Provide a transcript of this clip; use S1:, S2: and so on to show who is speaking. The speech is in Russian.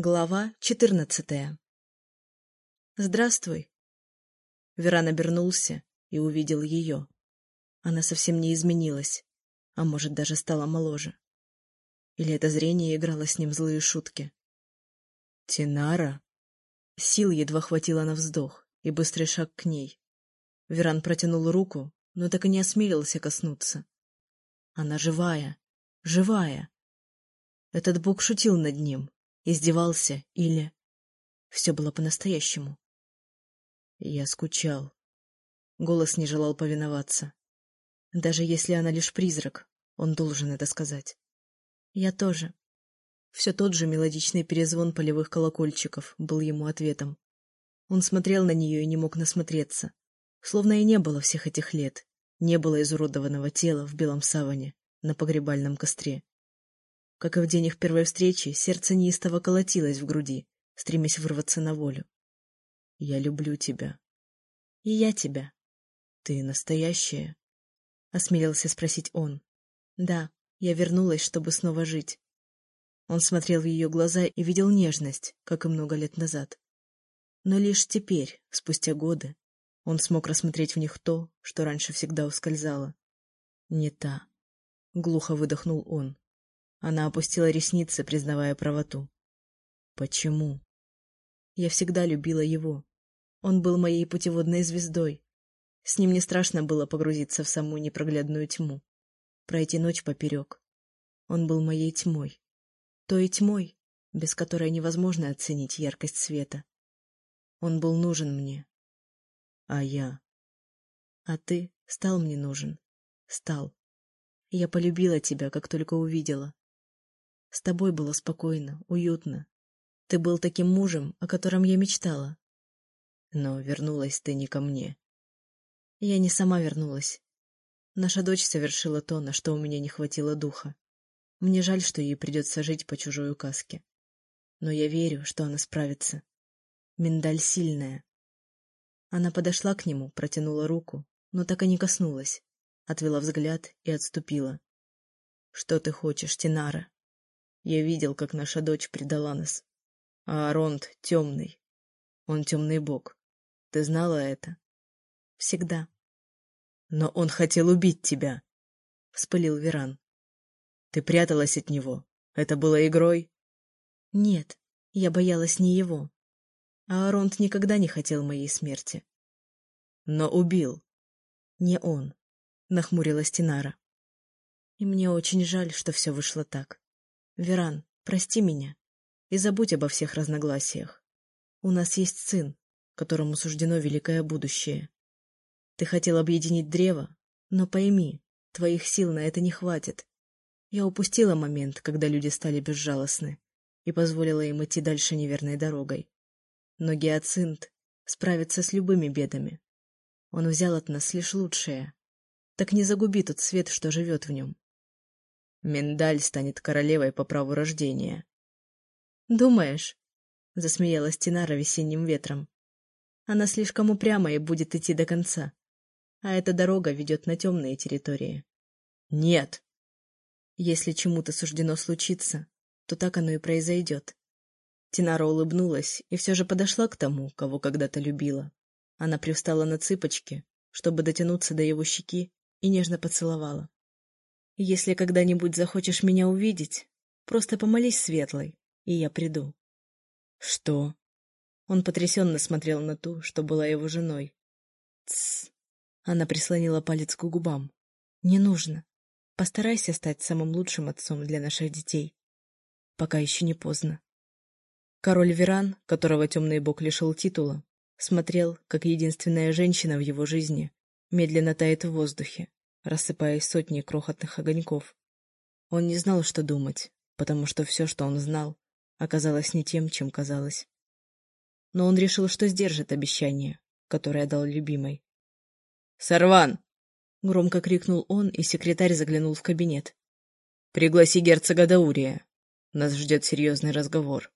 S1: Глава четырнадцатая «Здравствуй!» Веран обернулся и увидел ее. Она совсем не изменилась, а может, даже стала моложе. Или это зрение играло с ним злые шутки? «Тинара?» Сил едва хватило на вздох и быстрый шаг к ней. Веран протянул руку, но так и не осмелился коснуться. Она живая, живая. Этот бог шутил над ним, издевался или... Все было по-настоящему. Я скучал. Голос не желал повиноваться. Даже если она лишь призрак, он должен это сказать. Я тоже. Все тот же мелодичный перезвон полевых колокольчиков был ему ответом. Он смотрел на нее и не мог насмотреться. Словно и не было всех этих лет. Не было изуродованного тела в белом саване на погребальном костре. Как и в день их первой встречи, сердце неистово колотилось в груди, стремясь вырваться на волю. «Я люблю тебя». «И я тебя». «Ты настоящая?» — осмелился спросить он. «Да, я вернулась, чтобы снова жить». Он смотрел в ее глаза и видел нежность, как и много лет назад. Но лишь теперь, спустя годы, он смог рассмотреть в них то, что раньше всегда ускользало. «Не та», — глухо выдохнул он. Она опустила ресницы, признавая правоту. Почему? Я всегда любила его. Он был моей путеводной звездой. С ним не страшно было погрузиться в самую непроглядную тьму, пройти ночь поперек. Он был моей тьмой. Той тьмой, без которой невозможно оценить яркость света. Он был нужен мне. А я? А ты стал мне нужен. Стал. Я полюбила тебя, как только увидела. С тобой было спокойно, уютно. Ты был таким мужем, о котором я мечтала. Но вернулась ты не ко мне. Я не сама вернулась. Наша дочь совершила то, на что у меня не хватило духа. Мне жаль, что ей придется жить по чужой указке. Но я верю, что она справится. Миндаль сильная. Она подошла к нему, протянула руку, но так и не коснулась. Отвела взгляд и отступила. — Что ты хочешь, Тинара? Я видел, как наша дочь предала нас. А Аронт темный. Он темный бог. Ты знала это? Всегда. Но он хотел убить тебя, — вспылил Веран. Ты пряталась от него. Это было игрой? Нет, я боялась не его. А Аронт никогда не хотел моей смерти. Но убил. Не он, — нахмурилась Тинара. И мне очень жаль, что все вышло так. Веран, прости меня и забудь обо всех разногласиях. У нас есть сын, которому суждено великое будущее. Ты хотел объединить древо, но пойми, твоих сил на это не хватит. Я упустила момент, когда люди стали безжалостны, и позволила им идти дальше неверной дорогой. Но гиацинт справится с любыми бедами. Он взял от нас лишь лучшее. Так не загуби тот свет, что живет в нем. Миндаль станет королевой по праву рождения. «Думаешь?» — засмеялась Тинара весенним ветром. «Она слишком упряма и будет идти до конца. А эта дорога ведет на темные территории». «Нет!» «Если чему-то суждено случиться, то так оно и произойдет». Тинара улыбнулась и все же подошла к тому, кого когда-то любила. Она привстала на цыпочки, чтобы дотянуться до его щеки, и нежно поцеловала. Если когда-нибудь захочешь меня увидеть, просто помолись Светлой, и я приду. — Что? Он потрясенно смотрел на ту, что была его женой. — Тссс. Она прислонила палец к губам. — Не нужно. Постарайся стать самым лучшим отцом для наших детей. Пока еще не поздно. Король Веран, которого темный бог лишил титула, смотрел, как единственная женщина в его жизни медленно тает в воздухе, рассыпаясь сотни крохотных огоньков. Он не знал, что думать, потому что все, что он знал, оказалось не тем, чем казалось. Но он решил, что сдержит обещание, которое дал любимой. «Сорван!» — громко крикнул он, и секретарь заглянул в кабинет. «Пригласи герцога Даурия. Нас ждет серьезный разговор».